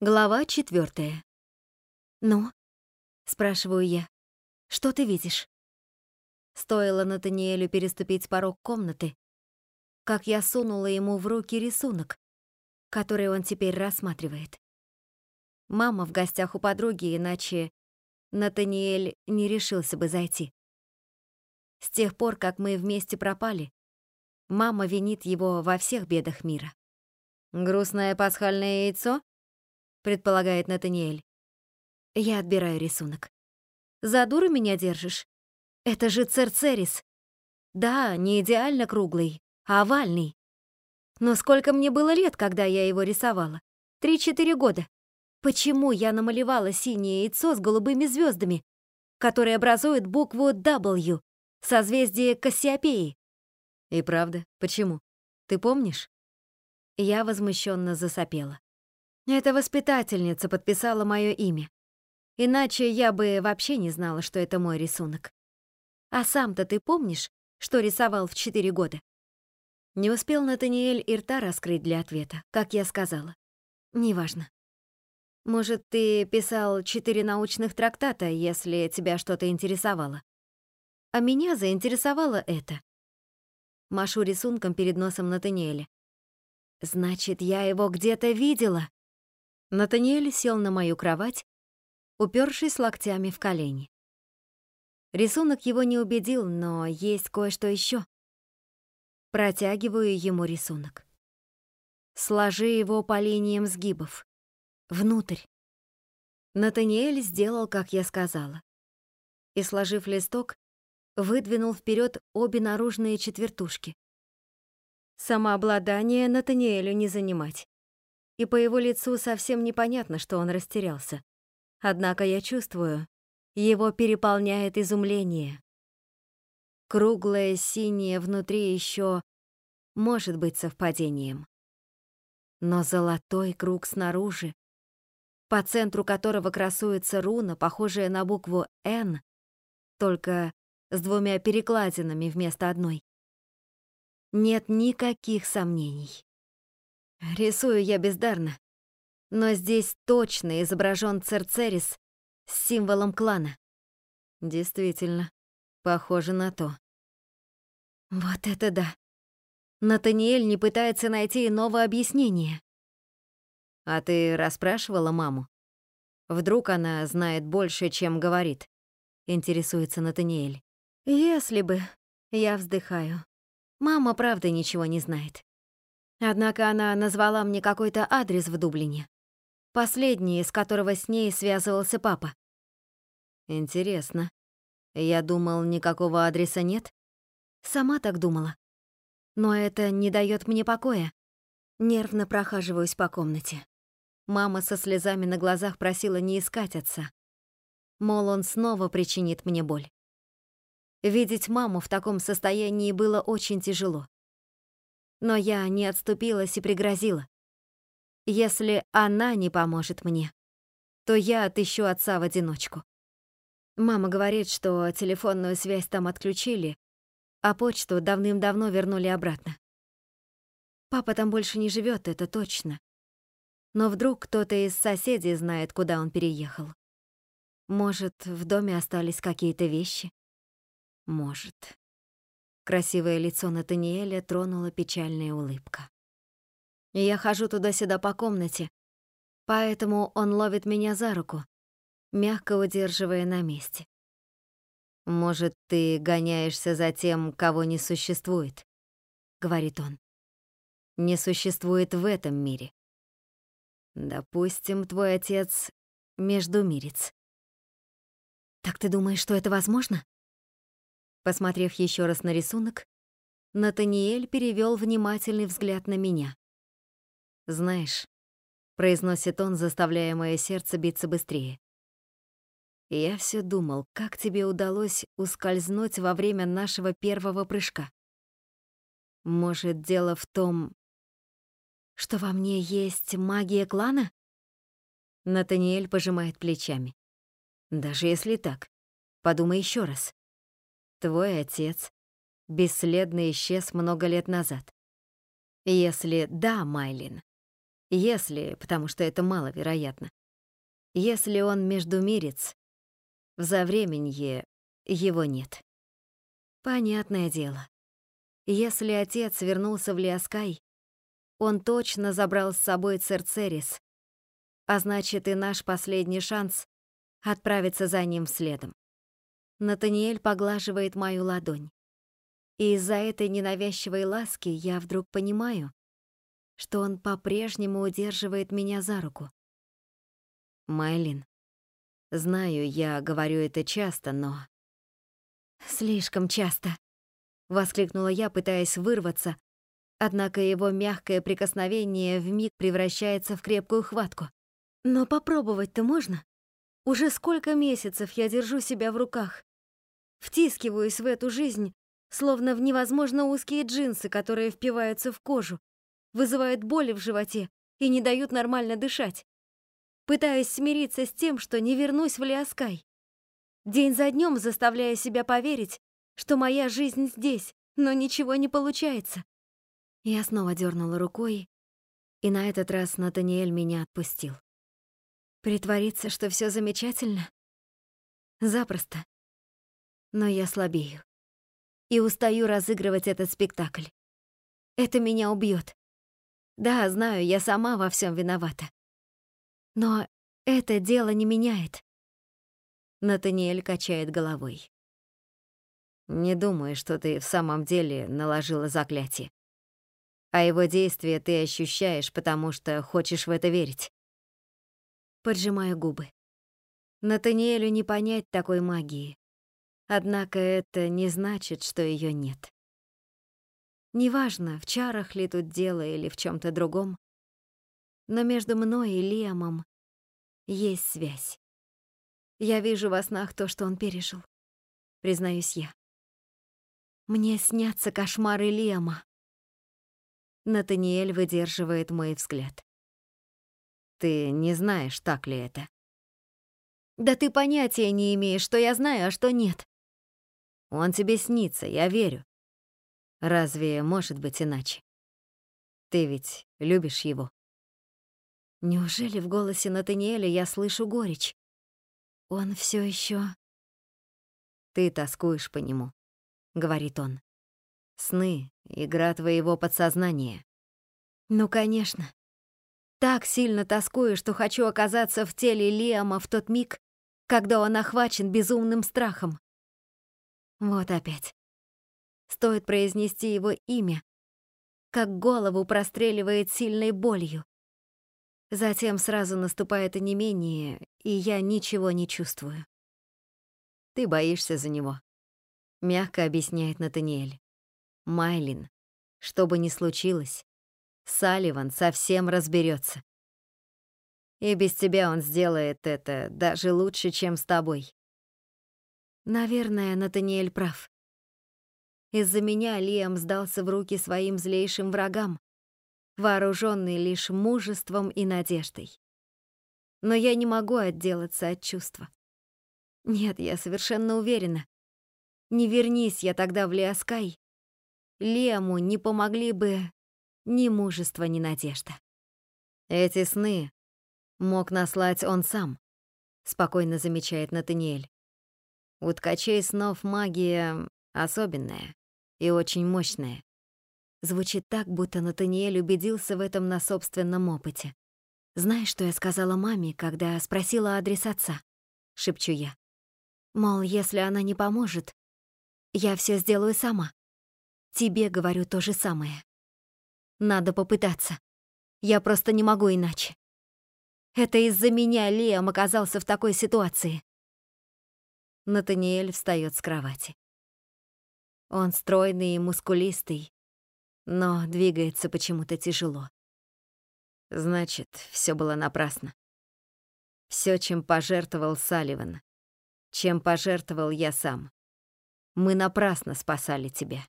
Глава четвертая. «Ну?» — спрашиваю я. «Что ты видишь?» Стоило Натаниэлю переступить порог комнаты, как я сунула ему в руки рисунок, который он теперь рассматривает. Мама в гостях у подруги, иначе Натаниэль не решился бы зайти. С тех пор, как мы вместе пропали, мама винит его во всех бедах мира. «Грустное пасхальное яйцо?» Предполагает Натаниэль. Я отбираю рисунок. За дуру меня держишь? Это же Церцерис. Да, не идеально круглый, а овальный. Но сколько мне было лет, когда я его рисовала? Три-четыре года. Почему я намалевала синее яйцо с голубыми звездами, которые образуют букву W, созвездие Кассиопеи? И правда, почему? Ты помнишь? Я возмущенно засопела. Эта воспитательница подписала мое имя. Иначе я бы вообще не знала, что это мой рисунок. А сам-то ты помнишь, что рисовал в четыре года? Не успел Натаниэль и рта раскрыть для ответа, как я сказала. Неважно. Может, ты писал четыре научных трактата, если тебя что-то интересовало. А меня заинтересовало это. Машу рисунком перед носом Натаниэля. Значит, я его где-то видела. Натаниэль сел на мою кровать, упершись локтями в колени. Рисунок его не убедил, но есть кое-что еще. Протягиваю ему рисунок. Сложи его по линиям сгибов. Внутрь. Натаниэль сделал, как я сказала. И, сложив листок, выдвинул вперед обе наружные четвертушки. Самообладание Натаниэлю не занимать и по его лицу совсем непонятно, что он растерялся. Однако я чувствую, его переполняет изумление. Круглое синее внутри еще может быть совпадением. Но золотой круг снаружи, по центру которого красуется руна, похожая на букву «Н», только с двумя перекладинами вместо одной. Нет никаких сомнений. Рисую я бездарно, но здесь точно изображен Церцерис с символом клана. Действительно, похоже на то. Вот это да. Натаниэль не пытается найти иного объяснения. А ты расспрашивала маму? Вдруг она знает больше, чем говорит? Интересуется Натаниэль. Если бы, я вздыхаю. Мама правда ничего не знает. Однако она назвала мне какой-то адрес в Дублине. Последний, с которого с ней связывался папа. Интересно. Я думал, никакого адреса нет. Сама так думала. Но это не дает мне покоя. Нервно прохаживаюсь по комнате. Мама со слезами на глазах просила не искать отца. Мол, он снова причинит мне боль. Видеть маму в таком состоянии было очень тяжело. Но я не отступилась и пригрозила. Если она не поможет мне, то я отыщу отца в одиночку. Мама говорит, что телефонную связь там отключили, а почту давным-давно вернули обратно. Папа там больше не живет, это точно. Но вдруг кто-то из соседей знает, куда он переехал. Может, в доме остались какие-то вещи? Может. Красивое лицо Натаниэля тронула печальная улыбка. Я хожу туда-сюда по комнате, поэтому он ловит меня за руку, мягко удерживая на месте. «Может, ты гоняешься за тем, кого не существует?» — говорит он. «Не существует в этом мире. Допустим, твой отец — междумирец. Так ты думаешь, что это возможно? Посмотрев еще раз на рисунок, Натаниэль перевел внимательный взгляд на меня. «Знаешь», — произносит он, заставляя мое сердце биться быстрее. «Я все думал, как тебе удалось ускользнуть во время нашего первого прыжка. Может, дело в том, что во мне есть магия клана?» Натаниэль пожимает плечами. «Даже если так, подумай еще раз. Твой отец бесследно исчез много лет назад. Если да, Майлин, Если, потому что это маловероятно, если он междумирец, в завременье его нет. Понятное дело. Если отец вернулся в Лиаскай, он точно забрал с собой Церцерис, а значит и наш последний шанс отправиться за ним следом. Натаниэль поглаживает мою ладонь. И из-за этой ненавязчивой ласки я вдруг понимаю, что он по-прежнему удерживает меня за руку. Майлин, знаю, я говорю это часто, но... Слишком часто, воскликнула я, пытаясь вырваться, однако его мягкое прикосновение вмиг превращается в крепкую хватку. Но попробовать-то можно? Уже сколько месяцев я держу себя в руках, втискиваюсь в эту жизнь, словно в невозможно узкие джинсы, которые впиваются в кожу, вызывают боли в животе и не дают нормально дышать. Пытаюсь смириться с тем, что не вернусь в Лиаскай. День за днем заставляю себя поверить, что моя жизнь здесь, но ничего не получается. Я снова дернула рукой, и на этот раз Натаниэль меня отпустил. Притвориться, что все замечательно? Запросто. Но я слабею. И устаю разыгрывать этот спектакль. Это меня убьет. Да, знаю, я сама во всем виновата. Но это дело не меняет. Натаниэль качает головой. Не думаю, что ты в самом деле наложила заклятие. А его действие ты ощущаешь, потому что хочешь в это верить. Поджимаю губы. Натаниэлю не понять такой магии. Однако это не значит, что ее нет. Неважно, в чарах ли тут дело или в чем то другом, но между мной и Лиамом есть связь. Я вижу во снах то, что он пережил, признаюсь я. Мне снятся кошмары Лиама. Натаниэль выдерживает мой взгляд. Ты не знаешь, так ли это? Да ты понятия не имеешь, что я знаю, а что нет. Он тебе снится, я верю. Разве может быть иначе? Ты ведь любишь его. Неужели в голосе Натаниэля я слышу горечь? Он все еще. Ты тоскуешь по нему, говорит он. Сны — игра твоего подсознания. Ну, конечно. Так сильно тоскую, что хочу оказаться в теле Лиама в тот миг, когда он охвачен безумным страхом. Вот опять. Стоит произнести его имя, как голову простреливает сильной болью. Затем сразу наступает онемение, и я ничего не чувствую. «Ты боишься за него», — мягко объясняет Натаниэль. «Майлин, что бы ни случилось, Салливан совсем разберется. И без тебя он сделает это даже лучше, чем с тобой. Наверное, Натаниэль прав. Из-за меня Лиам сдался в руки своим злейшим врагам, вооруженный лишь мужеством и надеждой. Но я не могу отделаться от чувства. Нет, я совершенно уверена. Не вернись я тогда в Лиаскай, Лиаму не помогли бы ни мужество, ни надежда. Эти сны мог наслать он сам, спокойно замечает Натаниэль. У ткачей снов магия особенная и очень мощная. Звучит так, будто Натаниэль убедился в этом на собственном опыте. «Знаешь, что я сказала маме, когда спросила адрес отца?» — шепчу я. Мол, если она не поможет, я все сделаю сама. Тебе говорю то же самое. Надо попытаться. Я просто не могу иначе. Это из-за меня Лиам оказался в такой ситуации. Натаниэль встает с кровати. Он стройный и мускулистый, но двигается почему-то тяжело. Значит, все было напрасно. Все, чем пожертвовал Салливан, чем пожертвовал я сам. Мы напрасно спасали тебя.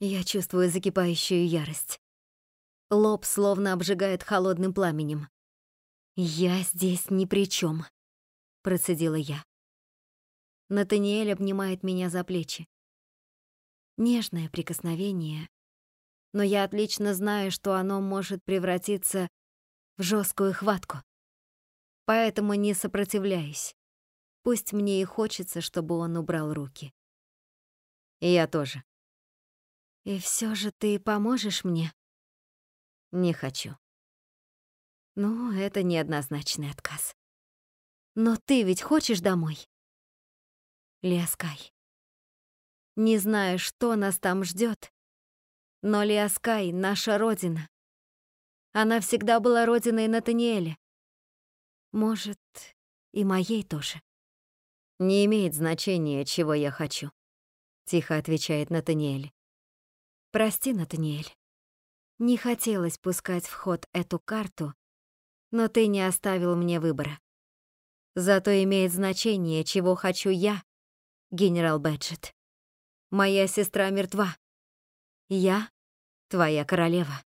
Я чувствую закипающую ярость. Лоб словно обжигает холодным пламенем. «Я здесь ни при чем, процедила я. Натаниэль обнимает меня за плечи. Нежное прикосновение, но я отлично знаю, что оно может превратиться в жесткую хватку. Поэтому не сопротивляюсь. Пусть мне и хочется, чтобы он убрал руки. И я тоже. И все же ты поможешь мне? Не хочу. Ну, это неоднозначный отказ. Но ты ведь хочешь домой? Лиаскай. Не знаю, что нас там ждет, но Лиаскай — наша родина. Она всегда была родиной Натаниэля. Может, и моей тоже. Не имеет значения, чего я хочу, тихо отвечает Натаниэль. Прости, Натаниэль. Не хотелось пускать в ход эту карту, но ты не оставил мне выбора. Зато имеет значение, чего хочу я, генерал Бэджет. Моя сестра мертва. Я твоя королева.